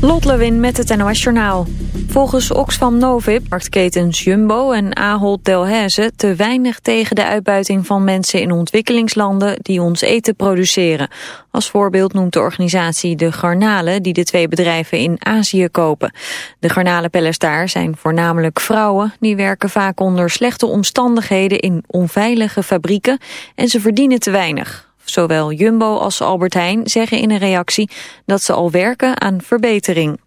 Lot Lewin met het NOS Journaal. Volgens Oxfam Novib, marktketens Jumbo en Ahold Delhaize... te weinig tegen de uitbuiting van mensen in ontwikkelingslanden... die ons eten produceren. Als voorbeeld noemt de organisatie de garnalen... die de twee bedrijven in Azië kopen. De garnalenpellers daar zijn voornamelijk vrouwen... die werken vaak onder slechte omstandigheden in onveilige fabrieken... en ze verdienen te weinig. Zowel Jumbo als Albert Heijn zeggen in een reactie dat ze al werken aan verbetering.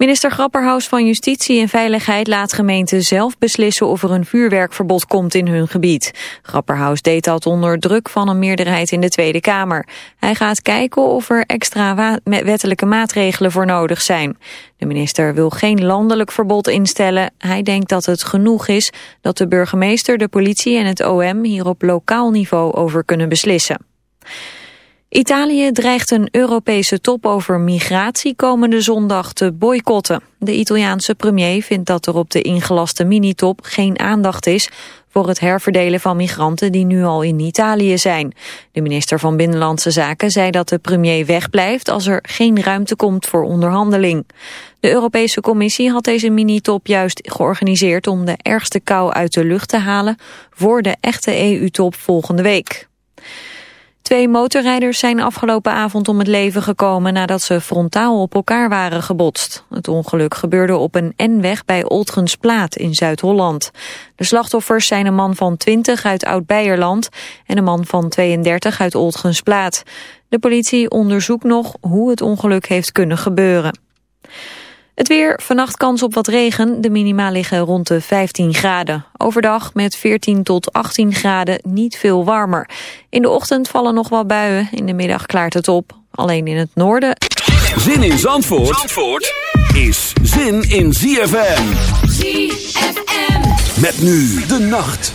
Minister Grapperhaus van Justitie en Veiligheid laat gemeenten zelf beslissen of er een vuurwerkverbod komt in hun gebied. Grapperhaus deed dat onder druk van een meerderheid in de Tweede Kamer. Hij gaat kijken of er extra wettelijke maatregelen voor nodig zijn. De minister wil geen landelijk verbod instellen. Hij denkt dat het genoeg is dat de burgemeester, de politie en het OM hier op lokaal niveau over kunnen beslissen. Italië dreigt een Europese top over migratie komende zondag te boycotten. De Italiaanse premier vindt dat er op de ingelaste minitop geen aandacht is voor het herverdelen van migranten die nu al in Italië zijn. De minister van Binnenlandse Zaken zei dat de premier wegblijft als er geen ruimte komt voor onderhandeling. De Europese Commissie had deze minitop juist georganiseerd om de ergste kou uit de lucht te halen voor de echte EU-top volgende week. Twee motorrijders zijn afgelopen avond om het leven gekomen nadat ze frontaal op elkaar waren gebotst. Het ongeluk gebeurde op een N-weg bij Oltgensplaat in Zuid-Holland. De slachtoffers zijn een man van 20 uit Oud-Beierland en een man van 32 uit Oltgensplaat. De politie onderzoekt nog hoe het ongeluk heeft kunnen gebeuren. Het weer, vannacht kans op wat regen. De minima liggen rond de 15 graden. Overdag met 14 tot 18 graden niet veel warmer. In de ochtend vallen nog wat buien. In de middag klaart het op. Alleen in het noorden. Zin in Zandvoort, Zandvoort is zin in ZFM. ZFM. Met nu de nacht.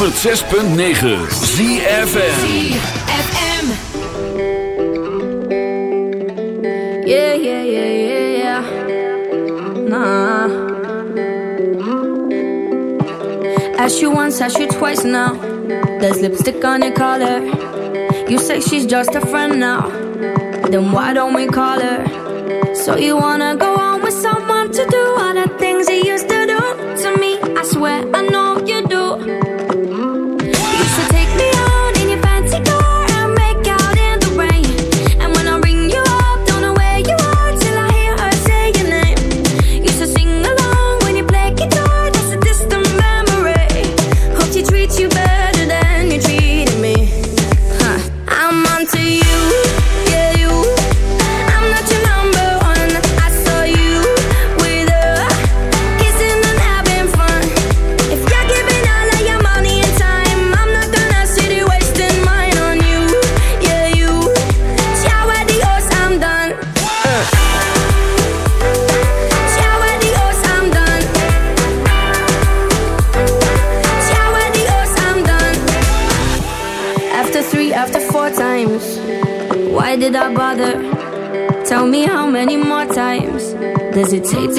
106.9 ZFM Yeah, yeah, yeah, yeah, yeah. Nah. You once, ask you twice now. There's lipstick on your collar. You say she's just a friend now. Then why don't we call her? So you wanna go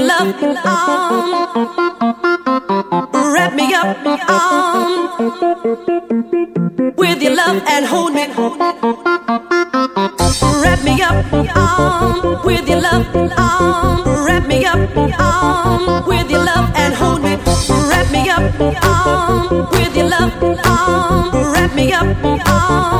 your love on. Wrap me up on. With your love and hold me. Wrap me up on. With your love on. Wrap me up on. With your love and hold me. Wrap me up on. With your love on. Wrap me up on.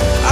this.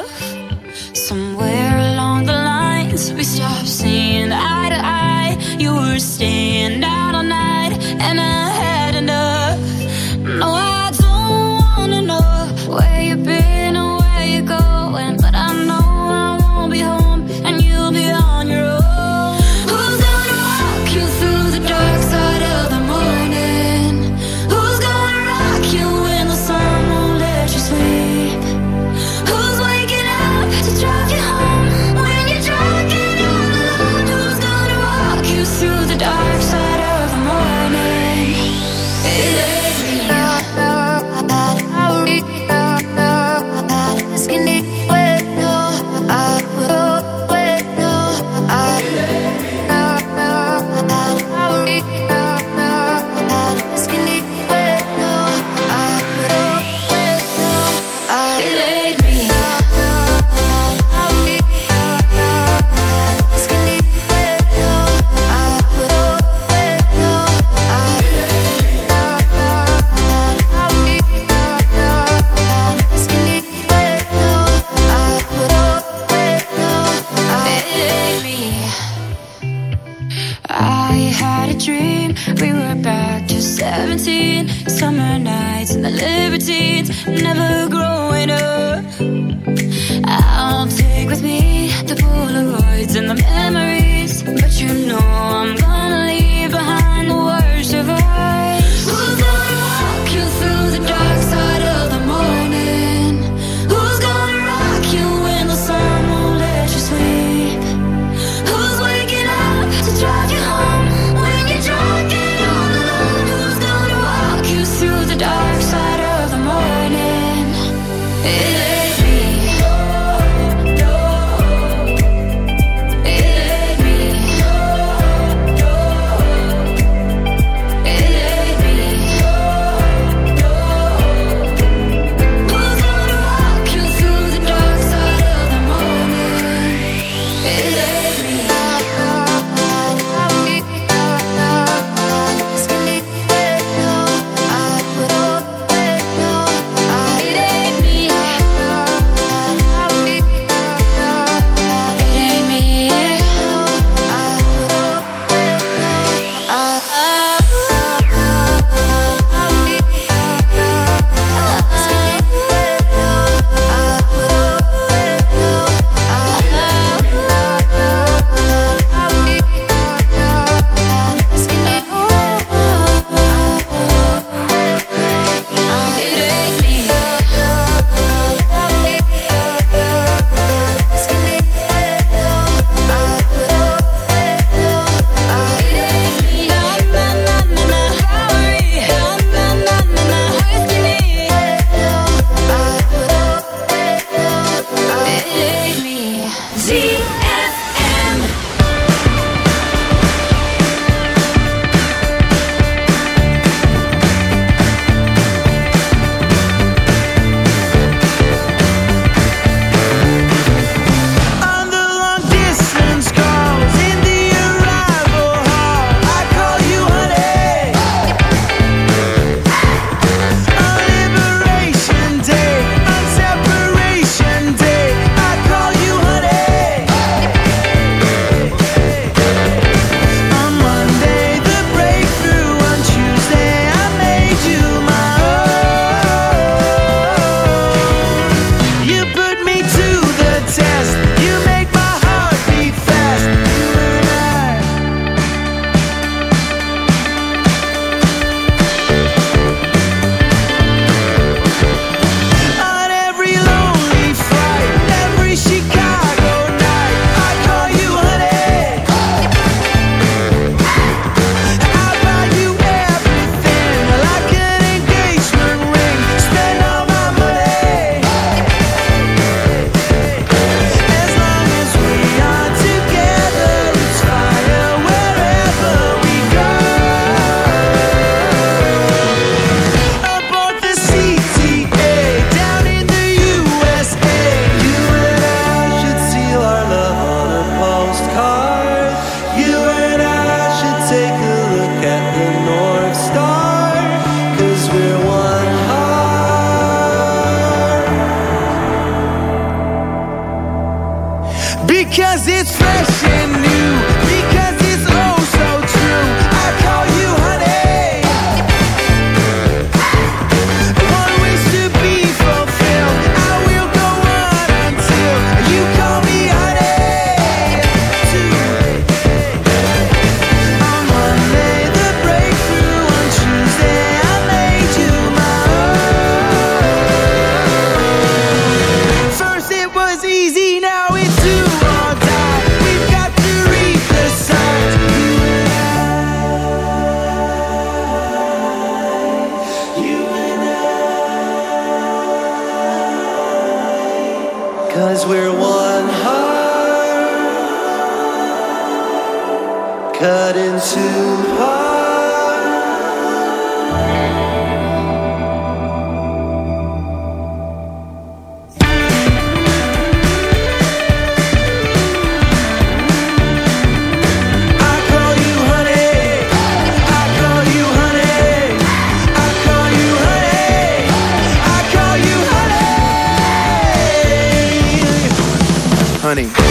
You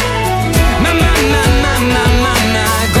My, my, my, my, my, my,